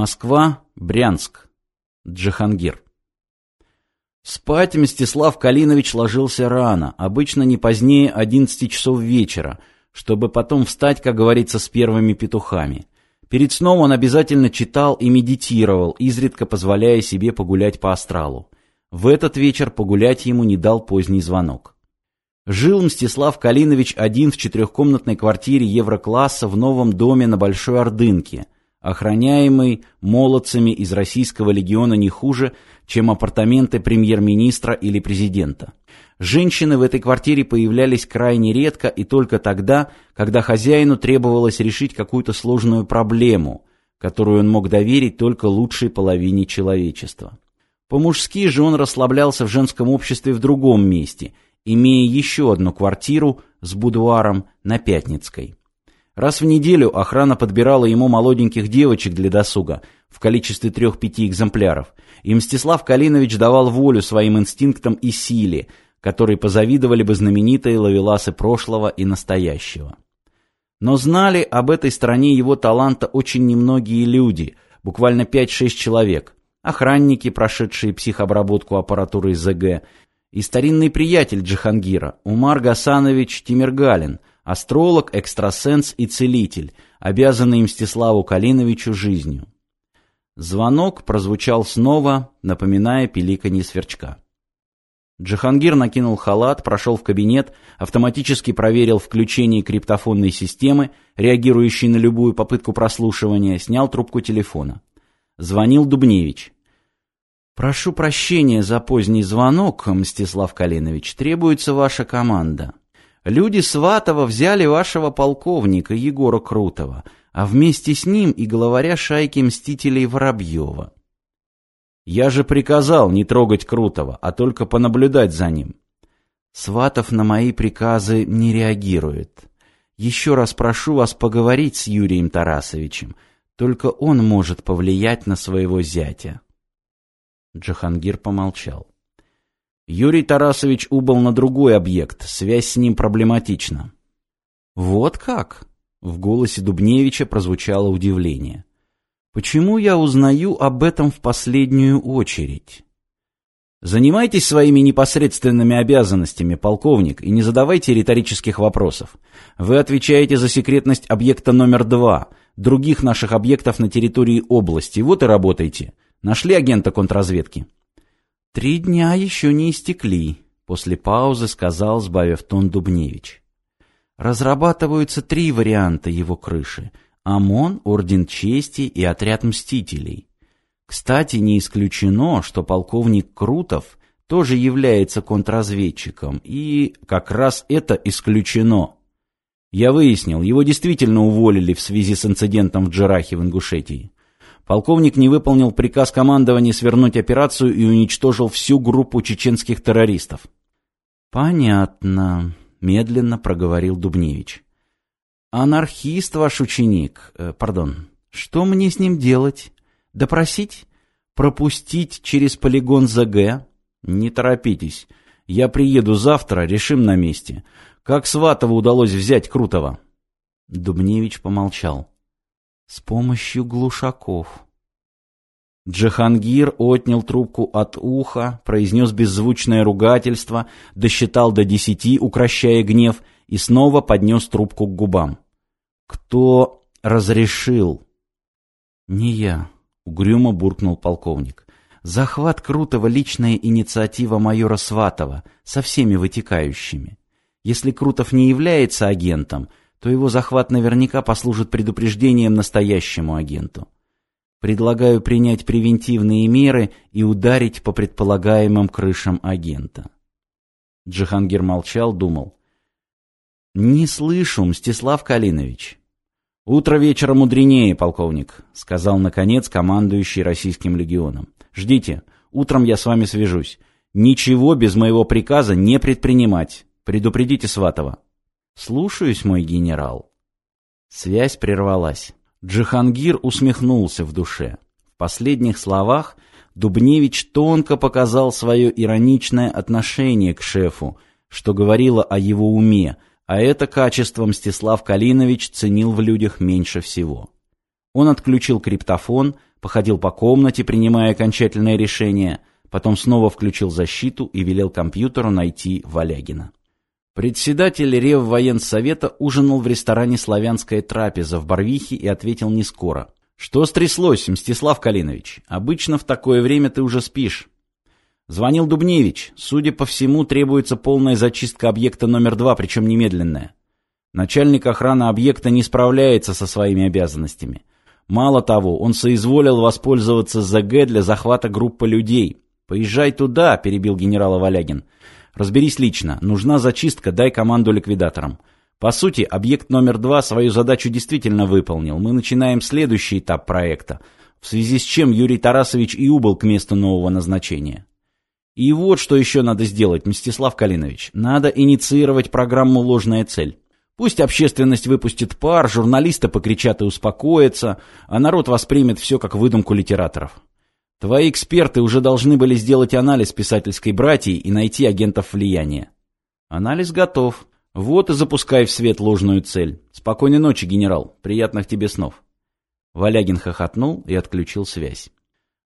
Москва, Брянск. Джахангир. Спать Мстислав Калинович ложился рано, обычно не позднее 11 часов вечера, чтобы потом встать, как говорится, с первыми петухами. Перед сном он обязательно читал и медитировал, изредка позволяя себе погулять по астралу. В этот вечер погулять ему не дал поздний звонок. Жил Мстислав Калинович один в четырехкомнатной квартире Еврокласса в новом доме на Большой Ордынке – охраняемый молодцами из российского легиона не хуже, чем апартаменты премьер-министра или президента. Женщины в этой квартире появлялись крайне редко и только тогда, когда хозяину требовалось решить какую-то сложную проблему, которую он мог доверить только лучшей половине человечества. По-мужски же он расслаблялся в женском обществе в другом месте, имея еще одну квартиру с будуаром на Пятницкой. Раз в неделю охрана подбирала ему молоденьких девочек для досуга в количестве трех-пяти экземпляров, и Мстислав Калинович давал волю своим инстинктам и силе, которые позавидовали бы знаменитые лавеласы прошлого и настоящего. Но знали об этой стороне его таланта очень немногие люди, буквально 5-6 человек, охранники, прошедшие психообработку аппаратуры ЗГ, и старинный приятель Джихангира, Умар Гасанович Тимиргалин – Астролог, экстрасенс и целитель, обязанный Мстиславу Калиновичу жизнью. Звонок прозвучал снова, напоминая пиликанье сверчка. Джихангир накинул халат, прошел в кабинет, автоматически проверил включение криптофонной системы, реагирующей на любую попытку прослушивания, снял трубку телефона. Звонил Дубневич. «Прошу прощения за поздний звонок, Мстислав Калинович. Требуется ваша команда». Люди Сватова взяли вашего полковника Егора Крутого, а вместе с ним и главаря шайки мстителей Воробьева. Я же приказал не трогать Крутого, а только понаблюдать за ним. Сватов на мои приказы не реагирует. Еще раз прошу вас поговорить с Юрием Тарасовичем. Только он может повлиять на своего зятя. Джахангир помолчал. Юрий Тарасович убыл на другой объект, связь с ним проблематична. «Вот как?» — в голосе Дубневича прозвучало удивление. «Почему я узнаю об этом в последнюю очередь?» «Занимайтесь своими непосредственными обязанностями, полковник, и не задавайте риторических вопросов. Вы отвечаете за секретность объекта номер два, других наших объектов на территории области. Вот и работайте. Нашли агента контрразведки?» «Три дня еще не истекли», — после паузы сказал, сбавив тон Дубневич. «Разрабатываются три варианта его крыши — ОМОН, Орден Чести и Отряд Мстителей. Кстати, не исключено, что полковник Крутов тоже является контрразведчиком, и как раз это исключено. Я выяснил, его действительно уволили в связи с инцидентом в Джерахе в Ингушетии. Полковник не выполнил приказ командования свернуть операцию и уничтожил всю группу чеченских террористов. «Понятно», — медленно проговорил Дубневич. «Анархист ваш ученик, э, пардон, что мне с ним делать? Допросить? Пропустить через полигон ЗГ? Не торопитесь. Я приеду завтра, решим на месте. Как Сватову удалось взять Крутого?» Дубневич помолчал с помощью глушаков. Джахангир отнял трубку от уха, произнес беззвучное ругательство, досчитал до десяти, укращая гнев, и снова поднес трубку к губам. «Кто разрешил?» «Не я», — угрюмо буркнул полковник. «Захват Крутого — личная инициатива майора Сватова, со всеми вытекающими. Если Крутов не является агентом, то его захват наверняка послужит предупреждением настоящему агенту. Предлагаю принять превентивные меры и ударить по предполагаемым крышам агента. Джихангир молчал, думал. «Не слышу, Мстислав Калинович». «Утро вечера мудренее, полковник», — сказал, наконец, командующий российским легионом. «Ждите, утром я с вами свяжусь. Ничего без моего приказа не предпринимать. Предупредите Сватова». «Слушаюсь, мой генерал». Связь прервалась. Джихангир усмехнулся в душе. В последних словах Дубневич тонко показал свое ироничное отношение к шефу, что говорило о его уме, а это качество Мстислав Калинович ценил в людях меньше всего. Он отключил криптофон, походил по комнате, принимая окончательное решение, потом снова включил защиту и велел компьютеру найти Валягина. Председатель Реввоенсовета ужинал в ресторане «Славянская трапеза» в Барвихе и ответил не скоро. «Что стряслось, Мстислав Калинович? Обычно в такое время ты уже спишь». Звонил Дубневич. Судя по всему, требуется полная зачистка объекта номер два, причем немедленная. Начальник охраны объекта не справляется со своими обязанностями. Мало того, он соизволил воспользоваться ЗГ для захвата группы людей. «Поезжай туда», — перебил генерала Валягин. «Разберись лично. Нужна зачистка, дай команду ликвидаторам». По сути, объект номер два свою задачу действительно выполнил. Мы начинаем следующий этап проекта, в связи с чем Юрий Тарасович и убыл к месту нового назначения. И вот что еще надо сделать, Мстислав Калинович. Надо инициировать программу «Ложная цель». Пусть общественность выпустит пар, журналисты покричат и успокоятся, а народ воспримет все как выдумку литераторов. Твои эксперты уже должны были сделать анализ писательской братьи и найти агентов влияния. Анализ готов. Вот и запускай в свет ложную цель. Спокойной ночи, генерал. Приятных тебе снов. Валягин хохотнул и отключил связь.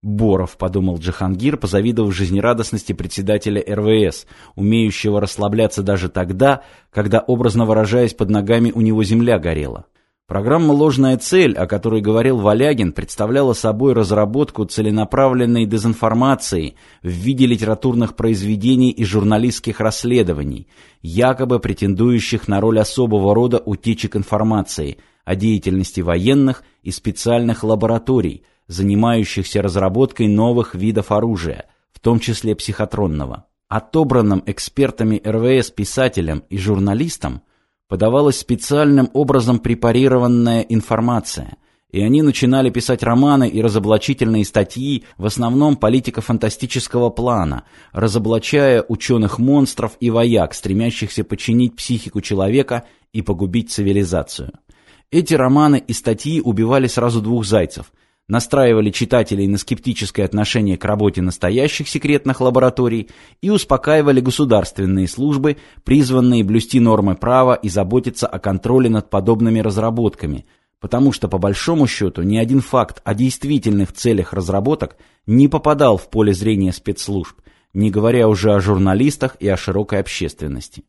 Боров, подумал Джахангир, позавидовав жизнерадостности председателя РВС, умеющего расслабляться даже тогда, когда, образно выражаясь, под ногами у него земля горела. Программа «Ложная цель», о которой говорил Валягин, представляла собой разработку целенаправленной дезинформации в виде литературных произведений и журналистских расследований, якобы претендующих на роль особого рода утечек информации о деятельности военных и специальных лабораторий – занимающихся разработкой новых видов оружия, в том числе психотронного. Отобранным экспертами РВС писателям и журналистам подавалась специальным образом препарированная информация, и они начинали писать романы и разоблачительные статьи, в основном политико-фантастического плана, разоблачая ученых-монстров и вояк, стремящихся подчинить психику человека и погубить цивилизацию. Эти романы и статьи убивали сразу двух зайцев – настраивали читателей на скептическое отношение к работе настоящих секретных лабораторий и успокаивали государственные службы, призванные блюсти нормы права и заботиться о контроле над подобными разработками, потому что по большому счету ни один факт о действительных целях разработок не попадал в поле зрения спецслужб, не говоря уже о журналистах и о широкой общественности.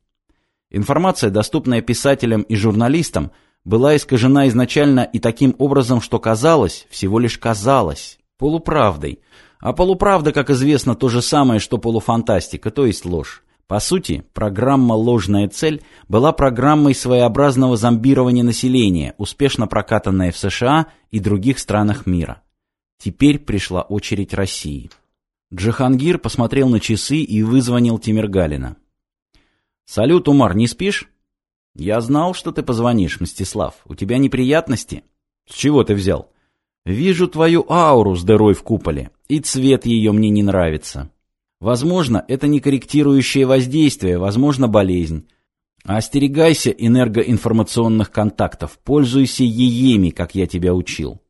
Информация, доступная писателям и журналистам – была искажена изначально и таким образом, что казалось, всего лишь казалось, полуправдой. А полуправда, как известно, то же самое, что полуфантастика, то есть ложь. По сути, программа «Ложная цель» была программой своеобразного зомбирования населения, успешно прокатанная в США и других странах мира. Теперь пришла очередь России. Джахангир посмотрел на часы и вызвонил Тимиргалина. «Салют, Умар, не спишь?» «Я знал, что ты позвонишь, Мстислав. У тебя неприятности?» «С чего ты взял?» «Вижу твою ауру с дырой в куполе, и цвет ее мне не нравится. Возможно, это не корректирующее воздействие, возможно, болезнь. Остерегайся энергоинформационных контактов, пользуйся ееми, как я тебя учил».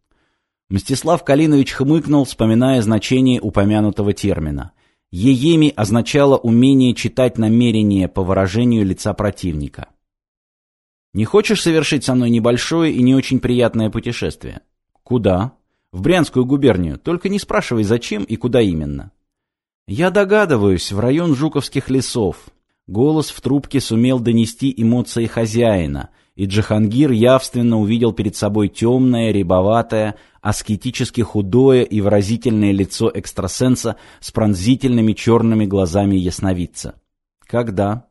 Мстислав Калинович хмыкнул, вспоминая значение упомянутого термина. Ееми означало умение читать намерения по выражению лица противника. Не хочешь совершить со мной небольшое и не очень приятное путешествие? Куда? В Брянскую губернию. Только не спрашивай, зачем и куда именно. Я догадываюсь, в район Жуковских лесов. Голос в трубке сумел донести эмоции хозяина, и Джахангир явственно увидел перед собой темное, рябоватое, аскетически худое и выразительное лицо экстрасенса с пронзительными черными глазами ясновидца. «Когда?»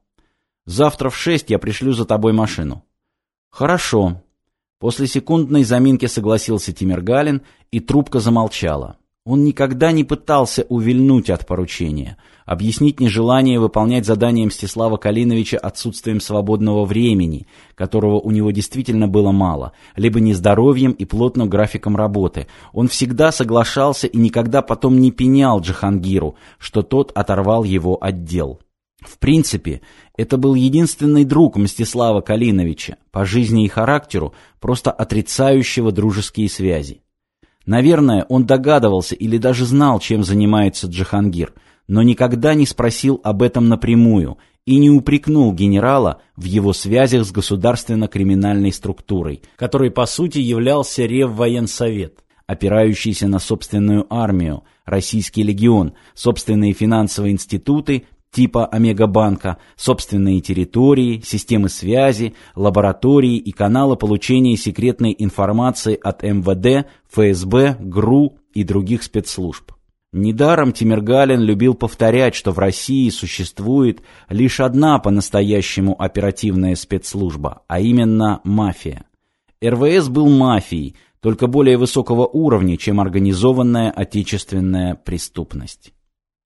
«Завтра в шесть я пришлю за тобой машину». «Хорошо». После секундной заминки согласился Тимиргалин, и трубка замолчала. Он никогда не пытался увильнуть от поручения, объяснить нежелание выполнять задание Мстислава Калиновича отсутствием свободного времени, которого у него действительно было мало, либо нездоровьем и плотным графиком работы. Он всегда соглашался и никогда потом не пенял Джахангиру, что тот оторвал его от дел. В принципе, это был единственный друг Мстислава Калиновича, по жизни и характеру, просто отрицающего дружеские связи. Наверное, он догадывался или даже знал, чем занимается Джахангир, но никогда не спросил об этом напрямую и не упрекнул генерала в его связях с государственно-криминальной структурой, которой по сути являлся Реввоенсовет. опирающийся на собственную армию, российский легион, собственные финансовые институты типа Омега-банка, собственные территории, системы связи, лаборатории и каналы получения секретной информации от МВД, ФСБ, ГРУ и других спецслужб. Недаром Тимиргалин любил повторять, что в России существует лишь одна по-настоящему оперативная спецслужба, а именно мафия. РВС был мафией, только более высокого уровня, чем организованная отечественная преступность.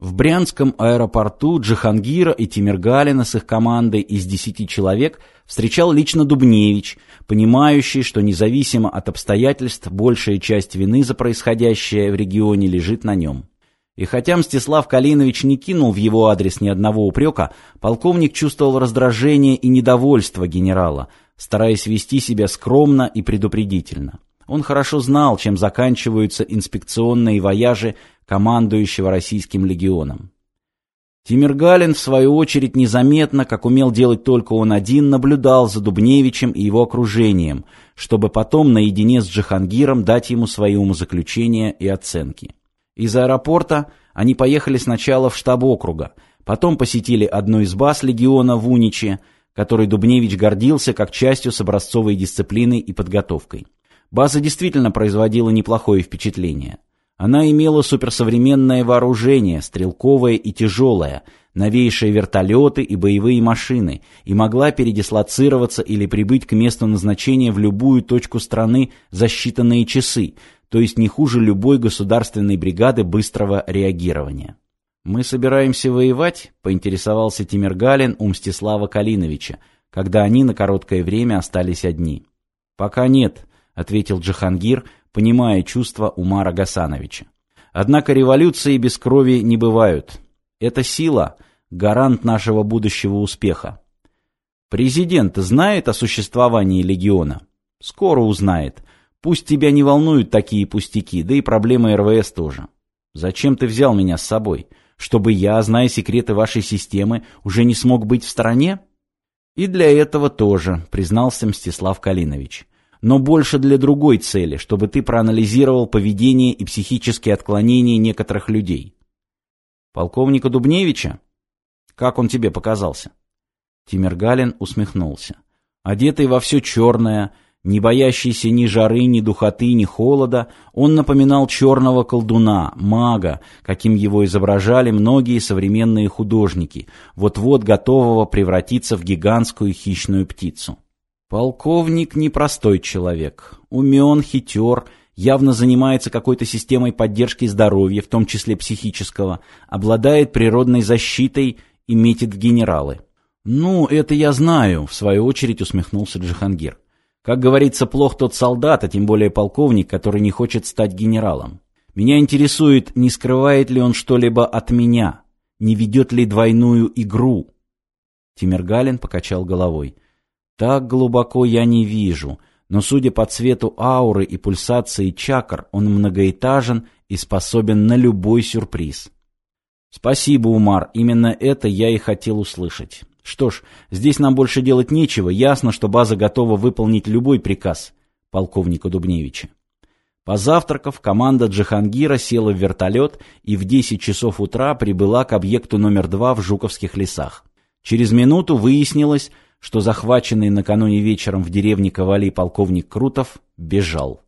В Брянском аэропорту Джихангира и Тимиргалина с их командой из десяти человек встречал лично Дубневич, понимающий, что независимо от обстоятельств большая часть вины за происходящее в регионе лежит на нем. И хотя Мстислав Калинович не кинул в его адрес ни одного упрека, полковник чувствовал раздражение и недовольство генерала, стараясь вести себя скромно и предупредительно. Он хорошо знал, чем заканчиваются инспекционные вояжи командующего российским легионом. Тимиргалин, в свою очередь, незаметно, как умел делать только он один, наблюдал за Дубневичем и его окружением, чтобы потом наедине с Джихангиром дать ему свои умозаключения и оценки. Из аэропорта они поехали сначала в штаб округа, потом посетили одну из баз легиона в Униче, которой Дубневич гордился как частью с образцовой дисциплиной и подготовкой. База действительно производила неплохое впечатление. Она имела суперсовременное вооружение, стрелковое и тяжелое, новейшие вертолеты и боевые машины, и могла передислоцироваться или прибыть к месту назначения в любую точку страны за считанные часы, то есть не хуже любой государственной бригады быстрого реагирования. «Мы собираемся воевать?» — поинтересовался Тимиргалин у Мстислава Калиновича, когда они на короткое время остались одни. «Пока нет», — ответил Джихангир, понимая чувства Умара Гасановича. Однако революции без крови не бывают. Это сила – гарант нашего будущего успеха. Президент знает о существовании легиона? Скоро узнает. Пусть тебя не волнуют такие пустяки, да и проблемы РВС тоже. Зачем ты взял меня с собой? Чтобы я, зная секреты вашей системы, уже не смог быть в стороне? И для этого тоже, признался Мстислав Калинович но больше для другой цели, чтобы ты проанализировал поведение и психические отклонения некоторых людей. Полковника Дубневича? Как он тебе показался? Тимиргалин усмехнулся. Одетый во все черное, не боящийся ни жары, ни духоты, ни холода, он напоминал черного колдуна, мага, каким его изображали многие современные художники, вот-вот готового превратиться в гигантскую хищную птицу. Полковник непростой человек, умен, хитер, явно занимается какой-то системой поддержки здоровья, в том числе психического, обладает природной защитой и метит в генералы. «Ну, это я знаю», — в свою очередь усмехнулся Джихангир. «Как говорится, плох тот солдат, а тем более полковник, который не хочет стать генералом. Меня интересует, не скрывает ли он что-либо от меня, не ведет ли двойную игру». Тимиргалин покачал головой. Так глубоко я не вижу, но судя по цвету ауры и пульсации чакр, он многоэтажен и способен на любой сюрприз. Спасибо, Умар, именно это я и хотел услышать. Что ж, здесь нам больше делать нечего, ясно, что база готова выполнить любой приказ полковника Дубневича. Позавтракав, команда Джихангира села в вертолет и в 10 часов утра прибыла к объекту номер два в Жуковских лесах. Через минуту выяснилось, что захваченный накануне вечером в деревне Ковали полковник Крутов бежал.